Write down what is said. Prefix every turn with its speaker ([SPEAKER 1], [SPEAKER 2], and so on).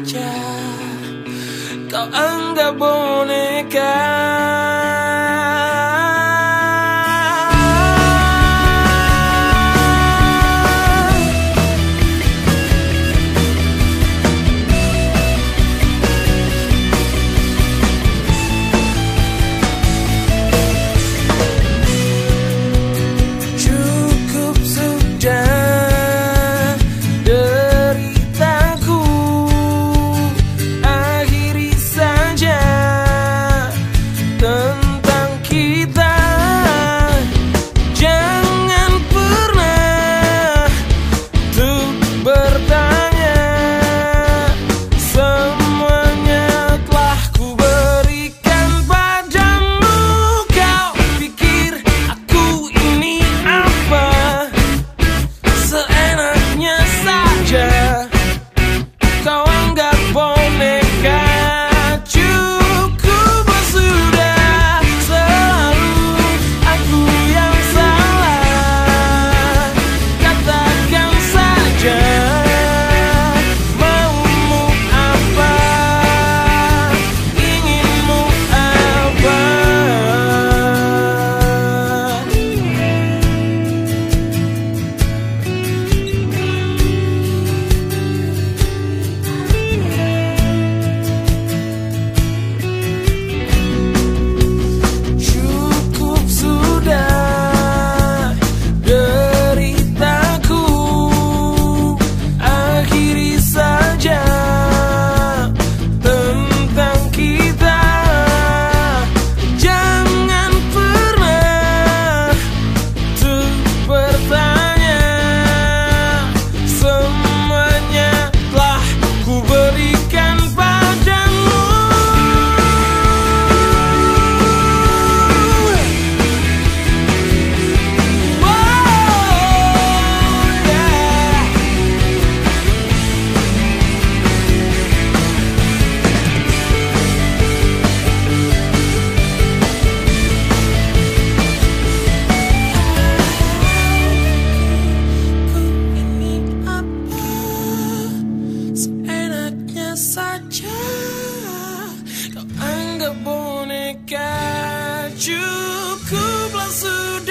[SPEAKER 1] saja Kau anggap boneka up on me. saja Kau anggap boneka Cukuplah sudah